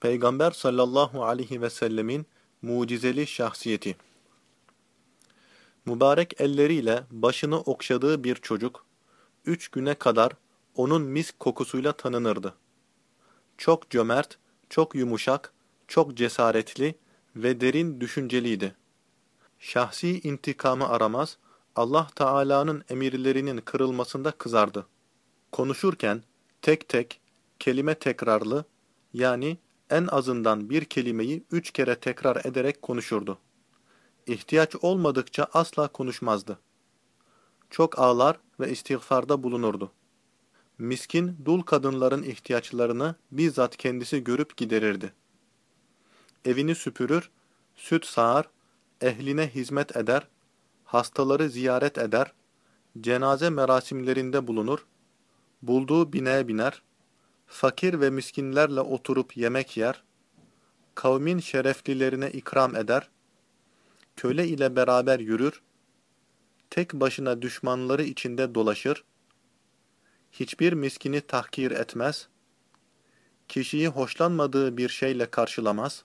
Peygamber sallallahu aleyhi ve sellemin mucizeli şahsiyeti. Mübarek elleriyle başını okşadığı bir çocuk, üç güne kadar onun misk kokusuyla tanınırdı. Çok cömert, çok yumuşak, çok cesaretli ve derin düşünceliydi. Şahsi intikamı aramaz, Allah Teala'nın emirlerinin kırılmasında kızardı. Konuşurken tek tek, kelime tekrarlı, yani en azından bir kelimeyi üç kere tekrar ederek konuşurdu. İhtiyaç olmadıkça asla konuşmazdı. Çok ağlar ve istiğfarda bulunurdu. Miskin, dul kadınların ihtiyaçlarını bizzat kendisi görüp giderirdi. Evini süpürür, süt sağar, ehline hizmet eder, hastaları ziyaret eder, cenaze merasimlerinde bulunur, bulduğu bineğe biner, fakir ve miskinlerle oturup yemek yer, kavmin şereflilerine ikram eder, köle ile beraber yürür, tek başına düşmanları içinde dolaşır, hiçbir miskini tahkir etmez, kişiyi hoşlanmadığı bir şeyle karşılamaz,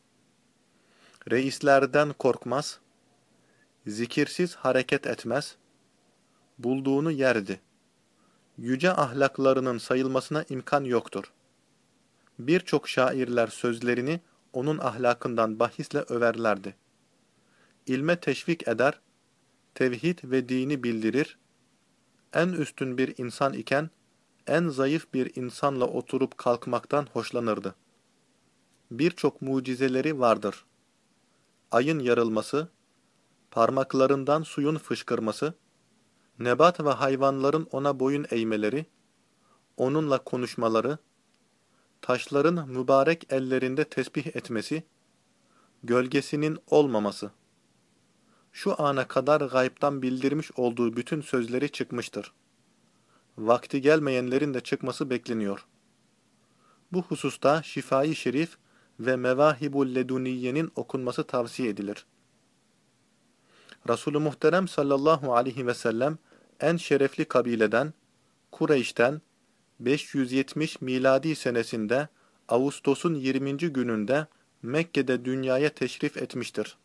reislerden korkmaz, zikirsiz hareket etmez, bulduğunu yerdi. Yüce ahlaklarının sayılmasına imkan yoktur. Birçok şairler sözlerini onun ahlakından bahisle överlerdi. İlme teşvik eder, tevhid ve dini bildirir, en üstün bir insan iken, en zayıf bir insanla oturup kalkmaktan hoşlanırdı. Birçok mucizeleri vardır. Ayın yarılması, parmaklarından suyun fışkırması, nebat ve hayvanların ona boyun eğmeleri, onunla konuşmaları, taşların mübarek ellerinde tesbih etmesi, gölgesinin olmaması. Şu ana kadar gaybtan bildirmiş olduğu bütün sözleri çıkmıştır. Vakti gelmeyenlerin de çıkması bekleniyor. Bu hususta Şifai Şerif ve Mevahibul Leduniye'nin okunması tavsiye edilir. Resulü Muhterem sallallahu aleyhi ve sellem en şerefli kabileden, Kureyş'ten 570 miladi senesinde Ağustos'un 20. gününde Mekke'de dünyaya teşrif etmiştir.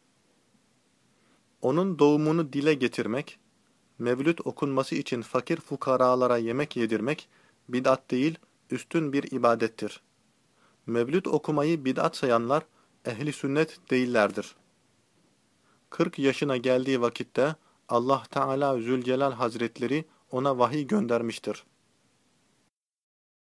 Onun doğumunu dile getirmek, mevlüt okunması için fakir fukaralara yemek yedirmek, bid'at değil, üstün bir ibadettir. Mevlüt okumayı bid'at sayanlar, ehli sünnet değillerdir. 40 yaşına geldiği vakitte Allah Teala Zülcelal Hazretleri ona vahiy göndermiştir.